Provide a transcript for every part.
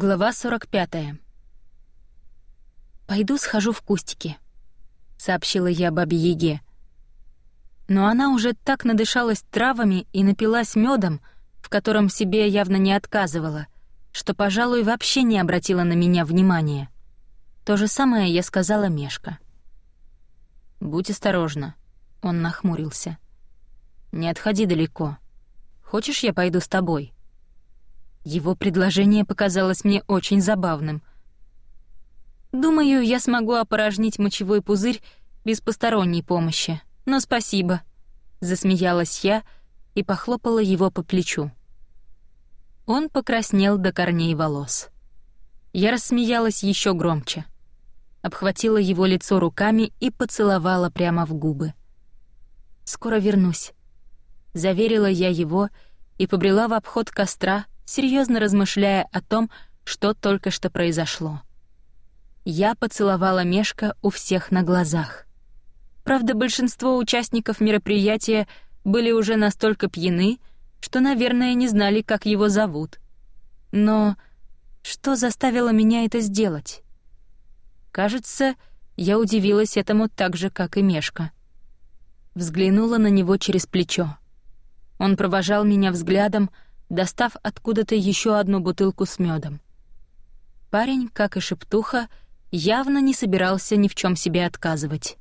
Глава 45. «Пойду схожу в кустики», — сообщила я бабе Яге. Но она уже так надышалась травами и напилась медом, в котором себе явно не отказывала, что, пожалуй, вообще не обратила на меня внимания. То же самое я сказала Мешка. «Будь осторожна», — он нахмурился. «Не отходи далеко. Хочешь, я пойду с тобой?» Его предложение показалось мне очень забавным. «Думаю, я смогу опорожнить мочевой пузырь без посторонней помощи, но спасибо», — засмеялась я и похлопала его по плечу. Он покраснел до корней волос. Я рассмеялась еще громче. Обхватила его лицо руками и поцеловала прямо в губы. «Скоро вернусь», — заверила я его и побрела в обход костра, серьезно размышляя о том, что только что произошло. Я поцеловала Мешка у всех на глазах. Правда, большинство участников мероприятия были уже настолько пьяны, что, наверное, не знали, как его зовут. Но что заставило меня это сделать? Кажется, я удивилась этому так же, как и Мешка. Взглянула на него через плечо. Он провожал меня взглядом, достав откуда-то еще одну бутылку с медом. Парень, как и шептуха, явно не собирался ни в чем себе отказывать.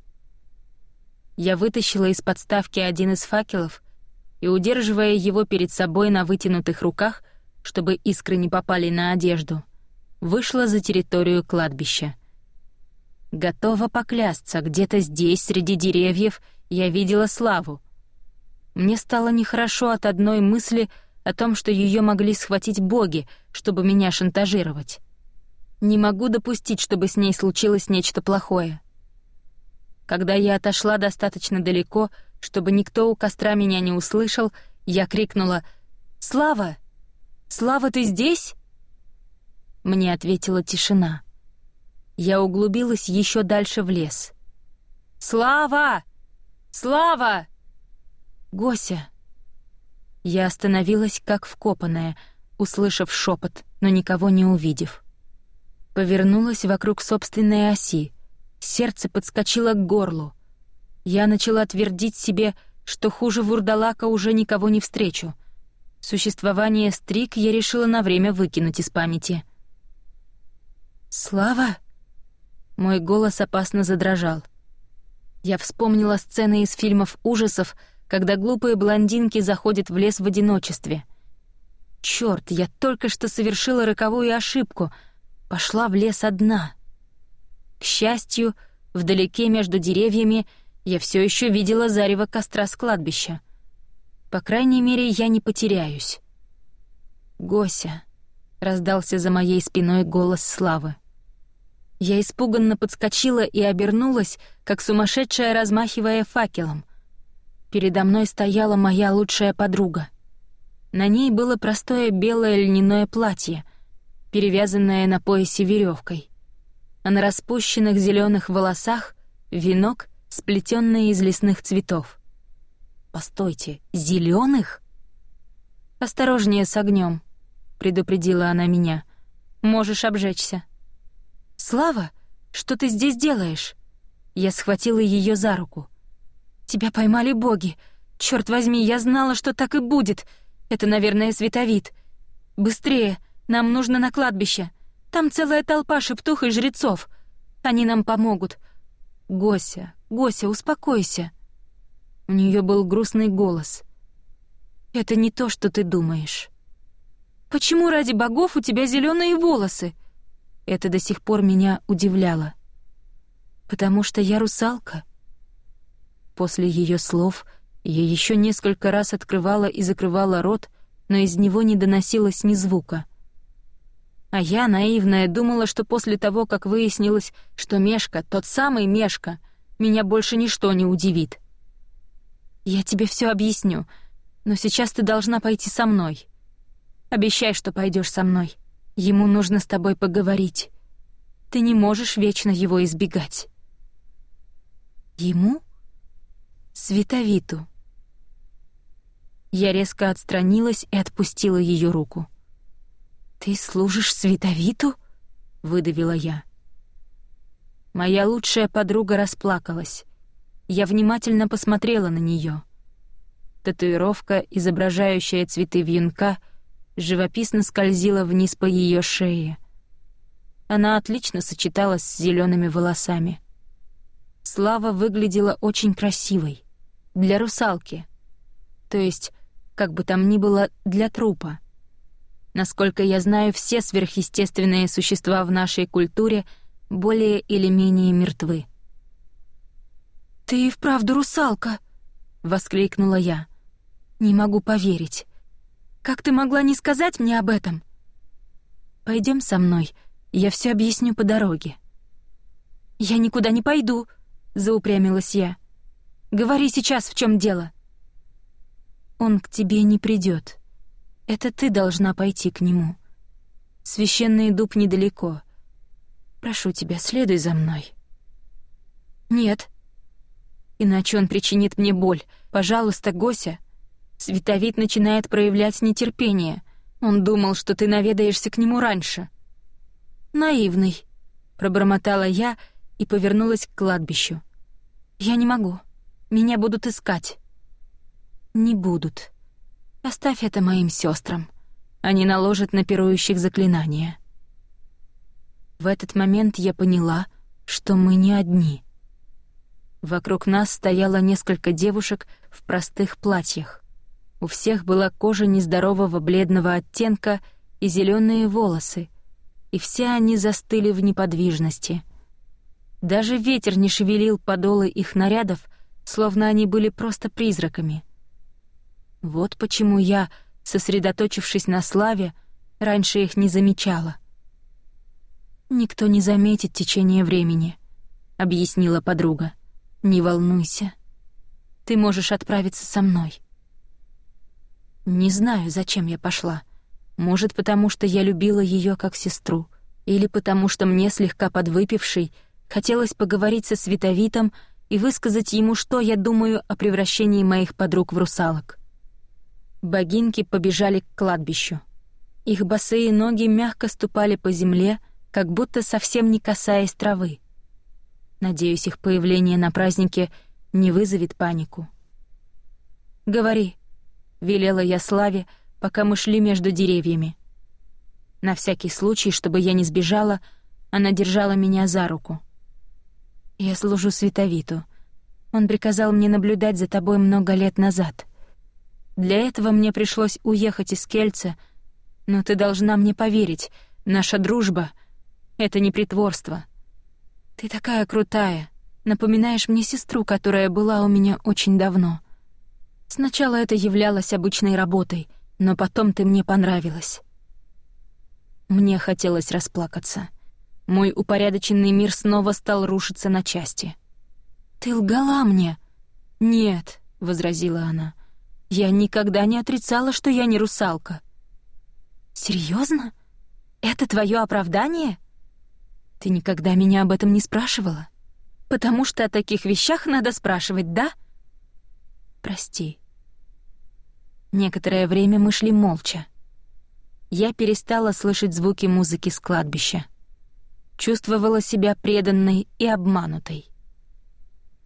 Я вытащила из подставки один из факелов и, удерживая его перед собой на вытянутых руках, чтобы искры не попали на одежду, вышла за территорию кладбища. Готова поклясться, где-то здесь, среди деревьев, я видела Славу. Мне стало нехорошо от одной мысли — о том, что ее могли схватить боги, чтобы меня шантажировать. Не могу допустить, чтобы с ней случилось нечто плохое. Когда я отошла достаточно далеко, чтобы никто у костра меня не услышал, я крикнула «Слава! Слава, ты здесь?» Мне ответила тишина. Я углубилась еще дальше в лес. «Слава! Слава!» «Гося!» Я остановилась как вкопанная, услышав шепот, но никого не увидев. Повернулась вокруг собственной оси. Сердце подскочило к горлу. Я начала твердить себе, что хуже вурдалака уже никого не встречу. Существование стрик я решила на время выкинуть из памяти. «Слава?» Мой голос опасно задрожал. Я вспомнила сцены из фильмов ужасов, когда глупые блондинки заходят в лес в одиночестве. Чёрт, я только что совершила роковую ошибку. Пошла в лес одна. К счастью, вдалеке между деревьями я все еще видела зарево костра с кладбища. По крайней мере, я не потеряюсь. «Гося», — раздался за моей спиной голос Славы. Я испуганно подскочила и обернулась, как сумасшедшая, размахивая факелом. Передо мной стояла моя лучшая подруга. На ней было простое белое льняное платье, перевязанное на поясе веревкой, а на распущенных зеленых волосах — венок, сплетенный из лесных цветов. «Постойте, зеленых? «Осторожнее с огнем, предупредила она меня. «Можешь обжечься». «Слава, что ты здесь делаешь?» Я схватила ее за руку — Тебя поймали боги. Черт возьми, я знала, что так и будет. Это, наверное, световид. Быстрее, нам нужно на кладбище. Там целая толпа шептух и жрецов. Они нам помогут. Гося, Гося, успокойся. У нее был грустный голос. Это не то, что ты думаешь. Почему ради богов у тебя зеленые волосы? Это до сих пор меня удивляло. Потому что я русалка. После ее слов я еще несколько раз открывала и закрывала рот, но из него не доносилось ни звука. А я, наивная, думала, что после того, как выяснилось, что Мешка, тот самый Мешка, меня больше ничто не удивит. «Я тебе все объясню, но сейчас ты должна пойти со мной. Обещай, что пойдешь со мной. Ему нужно с тобой поговорить. Ты не можешь вечно его избегать». «Ему?» Световиту. Я резко отстранилась и отпустила ее руку. «Ты служишь Световиту?» — выдавила я. Моя лучшая подруга расплакалась. Я внимательно посмотрела на нее. Татуировка, изображающая цветы вьюнка, живописно скользила вниз по ее шее. Она отлично сочеталась с зелеными волосами. Слава выглядела очень красивой. Для русалки. То есть, как бы там ни было, для трупа. Насколько я знаю, все сверхъестественные существа в нашей культуре более или менее мертвы. «Ты и вправду русалка!» — воскликнула я. «Не могу поверить. Как ты могла не сказать мне об этом?» Пойдем со мной, я все объясню по дороге». «Я никуда не пойду», — заупрямилась я. «Говори сейчас, в чем дело». «Он к тебе не придет. Это ты должна пойти к нему. Священный дуб недалеко. Прошу тебя, следуй за мной». «Нет», иначе он причинит мне боль. Пожалуйста, Гося». Световид начинает проявлять нетерпение. Он думал, что ты наведаешься к нему раньше. «Наивный», — пробормотала я и повернулась к кладбищу. «Я не могу. Меня будут искать». «Не будут. Оставь это моим сестрам. Они наложат на пирующих заклинания». В этот момент я поняла, что мы не одни — Вокруг нас стояло несколько девушек в простых платьях. У всех была кожа нездорового бледного оттенка и зеленые волосы, и все они застыли в неподвижности. Даже ветер не шевелил подолы их нарядов, словно они были просто призраками. Вот почему я, сосредоточившись на славе, раньше их не замечала. «Никто не заметит течение времени», — объяснила подруга. Не волнуйся. Ты можешь отправиться со мной. Не знаю, зачем я пошла. Может, потому что я любила ее как сестру, или потому что мне, слегка подвыпившей, хотелось поговорить со Световитом и высказать ему, что я думаю о превращении моих подруг в русалок. Богинки побежали к кладбищу. Их босые ноги мягко ступали по земле, как будто совсем не касаясь травы. Надеюсь, их появление на празднике не вызовет панику. «Говори», — велела я Славе, пока мы шли между деревьями. На всякий случай, чтобы я не сбежала, она держала меня за руку. «Я служу Световиту. Он приказал мне наблюдать за тобой много лет назад. Для этого мне пришлось уехать из Кельца, но ты должна мне поверить, наша дружба — это не притворство». «Ты такая крутая. Напоминаешь мне сестру, которая была у меня очень давно. Сначала это являлось обычной работой, но потом ты мне понравилась». Мне хотелось расплакаться. Мой упорядоченный мир снова стал рушиться на части. «Ты лгала мне!» «Нет», — возразила она. «Я никогда не отрицала, что я не русалка». «Серьезно? Это твое оправдание?» Ты никогда меня об этом не спрашивала? Потому что о таких вещах надо спрашивать, да? Прости. Некоторое время мы шли молча. Я перестала слышать звуки музыки с кладбища. Чувствовала себя преданной и обманутой.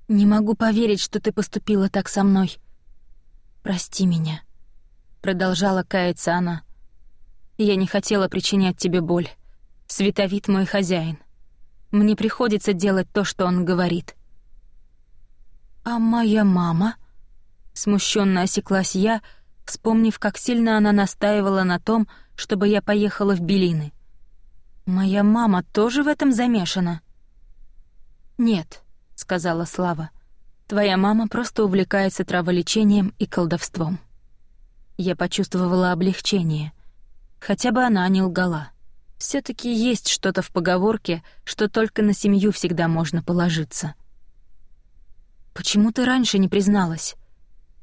«Не могу поверить, что ты поступила так со мной. Прости меня», — продолжала каяться она. «Я не хотела причинять тебе боль. Световит мой хозяин. Мне приходится делать то, что он говорит. «А моя мама?» Смущенно осеклась я, вспомнив, как сильно она настаивала на том, чтобы я поехала в Белины. «Моя мама тоже в этом замешана?» «Нет», — сказала Слава. «Твоя мама просто увлекается траволечением и колдовством». Я почувствовала облегчение. Хотя бы она не лгала все таки есть что-то в поговорке, что только на семью всегда можно положиться. «Почему ты раньше не призналась?»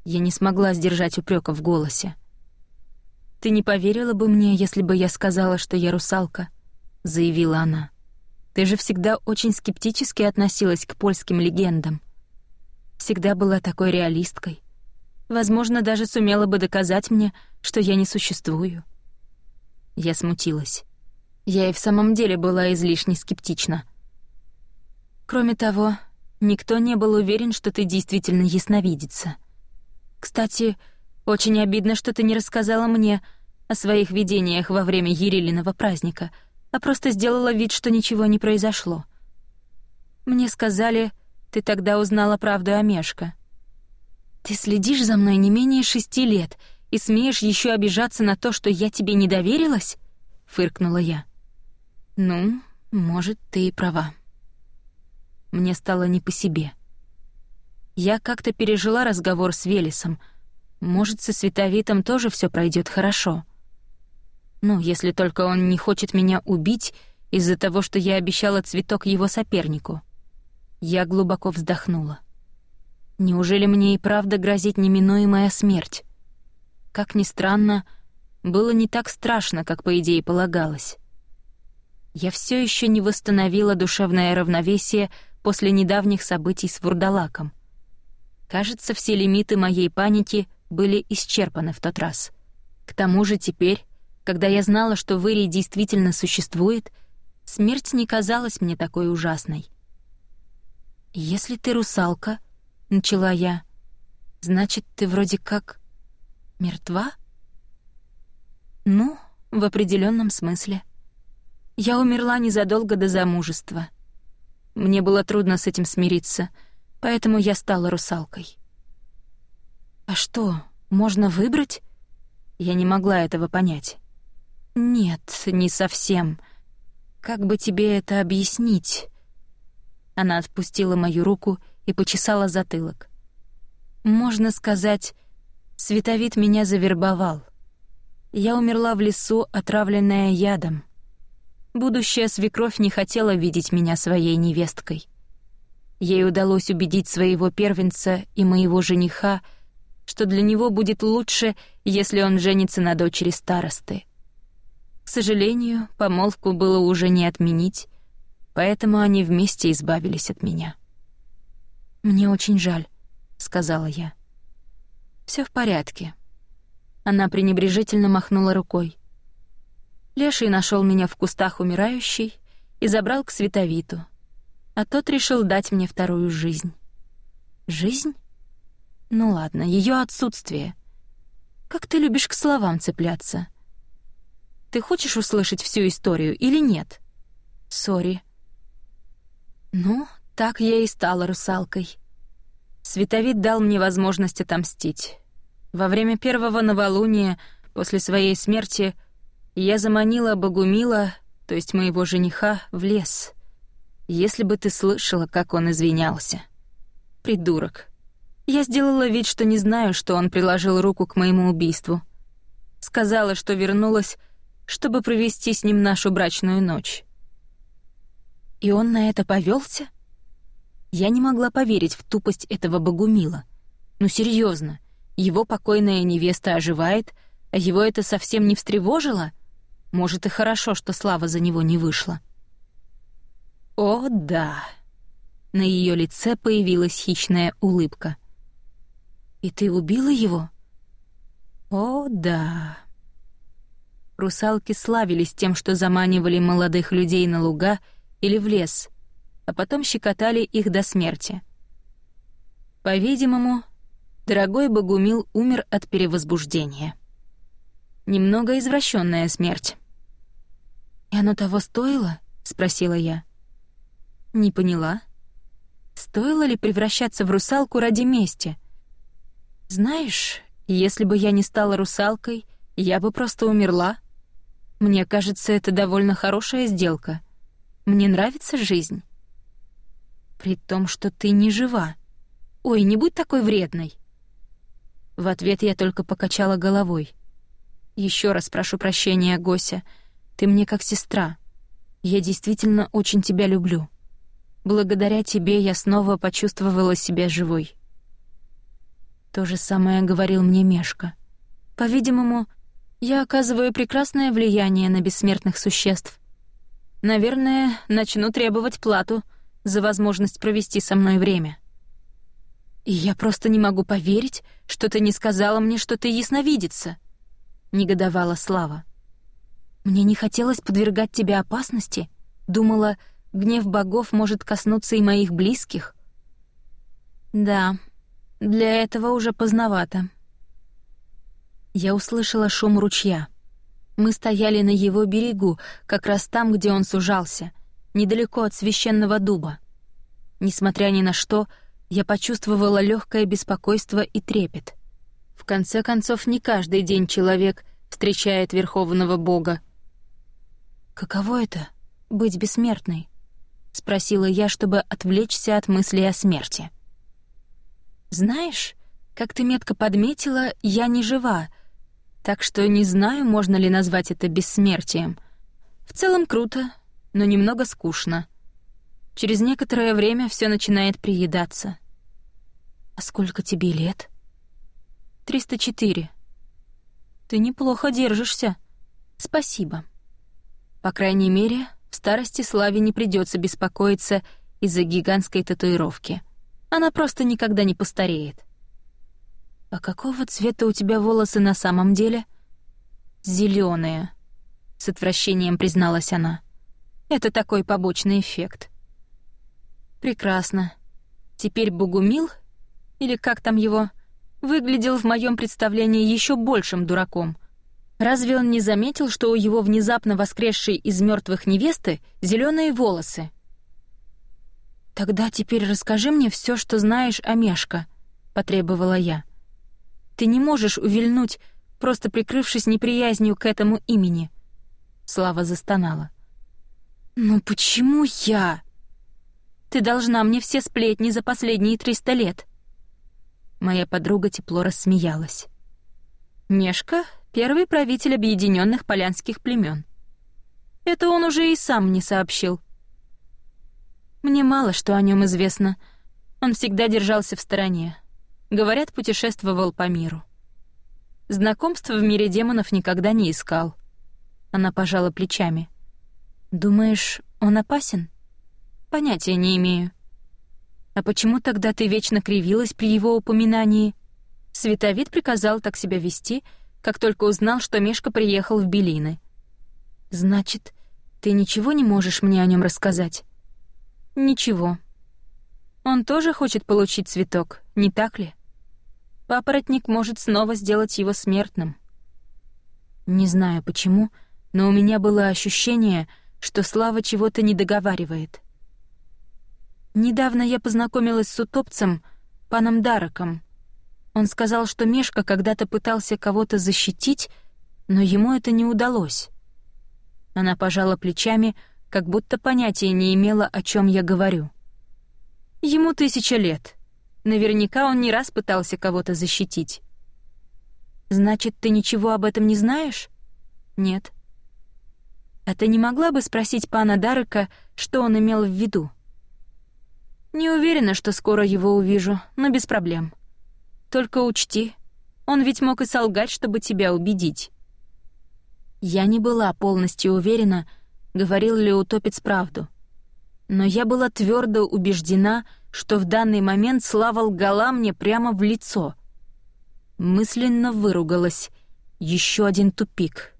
Я не смогла сдержать упрека в голосе. «Ты не поверила бы мне, если бы я сказала, что я русалка», — заявила она. «Ты же всегда очень скептически относилась к польским легендам. Всегда была такой реалисткой. Возможно, даже сумела бы доказать мне, что я не существую». Я смутилась. Я и в самом деле была излишне скептична. Кроме того, никто не был уверен, что ты действительно ясновидица. Кстати, очень обидно, что ты не рассказала мне о своих видениях во время Ерилиного праздника, а просто сделала вид, что ничего не произошло. Мне сказали, ты тогда узнала правду о Мешка. Ты следишь за мной не менее шести лет и смеешь еще обижаться на то, что я тебе не доверилась? Фыркнула я. Ну, может, ты и права. Мне стало не по себе. Я как-то пережила разговор с Велесом. Может, со Световитом тоже все пройдет хорошо. Ну, если только он не хочет меня убить из-за того, что я обещала цветок его сопернику. Я глубоко вздохнула. Неужели мне и правда грозит неминуемая смерть? Как ни странно, было не так страшно, как по идее полагалось. Я все еще не восстановила душевное равновесие после недавних событий с Вурдалаком. Кажется, все лимиты моей паники были исчерпаны в тот раз. К тому же теперь, когда я знала, что Вырий действительно существует, смерть не казалась мне такой ужасной. «Если ты русалка», — начала я, — «значит, ты вроде как мертва?» «Ну, в определенном смысле. Я умерла незадолго до замужества. Мне было трудно с этим смириться, поэтому я стала русалкой». «А что, можно выбрать?» Я не могла этого понять. «Нет, не совсем. Как бы тебе это объяснить?» Она отпустила мою руку и почесала затылок. Можно сказать, Световид меня завербовал. Я умерла в лесу, отравленная ядом. Будущая свекровь не хотела видеть меня своей невесткой. Ей удалось убедить своего первенца и моего жениха, что для него будет лучше, если он женится на дочери старосты. К сожалению, помолвку было уже не отменить, поэтому они вместе избавились от меня. «Мне очень жаль», — сказала я. Все в порядке». Она пренебрежительно махнула рукой. Леший нашел меня в кустах умирающей и забрал к Световиту, а тот решил дать мне вторую жизнь. Жизнь? Ну ладно, ее отсутствие. Как ты любишь к словам цепляться. Ты хочешь услышать всю историю или нет? Сори. Ну, так я и стала русалкой. Световид дал мне возможность отомстить. Во время первого новолуния, после своей смерти, я заманила Богумила, то есть моего жениха, в лес. Если бы ты слышала, как он извинялся. Придурок. Я сделала вид, что не знаю, что он приложил руку к моему убийству. Сказала, что вернулась, чтобы провести с ним нашу брачную ночь. И он на это повелся? Я не могла поверить в тупость этого богумила. Ну серьезно, его покойная невеста оживает, а его это совсем не встревожило? Может, и хорошо, что слава за него не вышла. О, да. На ее лице появилась хищная улыбка. И ты убила его? О, да. Русалки славились тем, что заманивали молодых людей на луга или в лес — а потом щекотали их до смерти. По-видимому, дорогой Богумил умер от перевозбуждения. Немного извращенная смерть. «И оно того стоило?» — спросила я. «Не поняла. Стоило ли превращаться в русалку ради мести? Знаешь, если бы я не стала русалкой, я бы просто умерла. Мне кажется, это довольно хорошая сделка. Мне нравится жизнь. При том, что ты не жива. Ой, не будь такой вредной. В ответ я только покачала головой. Еще раз прошу прощения, Гося. Ты мне как сестра. Я действительно очень тебя люблю. Благодаря тебе я снова почувствовала себя живой. То же самое говорил мне Мешка. По-видимому, я оказываю прекрасное влияние на бессмертных существ. Наверное, начну требовать плату — за возможность провести со мной время. И я просто не могу поверить, что ты не сказала мне, что ты ясновидица, негодовала Слава. Мне не хотелось подвергать тебя опасности. Думала, гнев богов может коснуться и моих близких. Да, для этого уже поздновато. Я услышала шум ручья. Мы стояли на его берегу, как раз там, где он сужался, недалеко от священного дуба. Несмотря ни на что, я почувствовала легкое беспокойство и трепет. В конце концов, не каждый день человек встречает Верховного Бога. «Каково это — быть бессмертной?» — спросила я, чтобы отвлечься от мысли о смерти. «Знаешь, как ты метко подметила, я не жива, так что не знаю, можно ли назвать это бессмертием. В целом круто, но немного скучно. Через некоторое время все начинает приедаться. А сколько тебе лет? 304. Ты неплохо держишься. Спасибо. По крайней мере, в старости Славе не придется беспокоиться из-за гигантской татуировки. Она просто никогда не постареет. «А какого цвета у тебя волосы на самом деле?» Зеленые, с отвращением призналась она. «Это такой побочный эффект». «Прекрасно. Теперь Богумил, или как там его, выглядел в моем представлении еще большим дураком. Разве он не заметил, что у его внезапно воскресшей из мертвых невесты зеленые волосы?» «Тогда теперь расскажи мне все, что знаешь о Мешка», — потребовала я. Ты не можешь увильнуть, просто прикрывшись неприязнью к этому имени. Слава застонала. «Ну почему я? Ты должна мне все сплетни за последние триста лет». Моя подруга тепло рассмеялась. Мешка — первый правитель объединенных полянских племен. Это он уже и сам мне сообщил. Мне мало что о нем известно. Он всегда держался в стороне, Говорят, путешествовал по миру. Знакомства в мире демонов никогда не искал. Она пожала плечами. «Думаешь, он опасен?» «Понятия не имею». «А почему тогда ты вечно кривилась при его упоминании?» Световид приказал так себя вести, как только узнал, что Мешка приехал в Белины. «Значит, ты ничего не можешь мне о нем рассказать?» «Ничего. Он тоже хочет получить цветок, не так ли?» Папоротник может снова сделать его смертным. Не знаю почему, но у меня было ощущение, что Слава чего-то не договаривает. Недавно я познакомилась с утопцем, паном Дараком. Он сказал, что Мешка когда-то пытался кого-то защитить, но ему это не удалось. Она пожала плечами, как будто понятия не имела, о чем я говорю. Ему тысяча лет. Наверняка он не раз пытался кого-то защитить. Значит, ты ничего об этом не знаешь? Нет. А ты не могла бы спросить пана Дарека, что он имел в виду? Не уверена, что скоро его увижу, но без проблем. Только учти, он ведь мог и солгать, чтобы тебя убедить. Я не была полностью уверена, говорил ли утопец правду. Но я была твердо убеждена, что в данный момент Слава лгала мне прямо в лицо. Мысленно выругалась. Еще один тупик.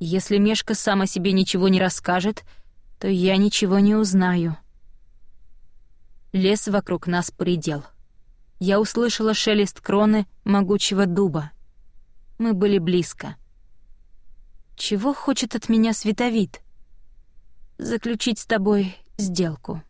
Если Мешка сам о себе ничего не расскажет, то я ничего не узнаю. Лес вокруг нас поредел. Я услышала шелест кроны могучего дуба. Мы были близко. Чего хочет от меня световид? Заключить с тобой сделку.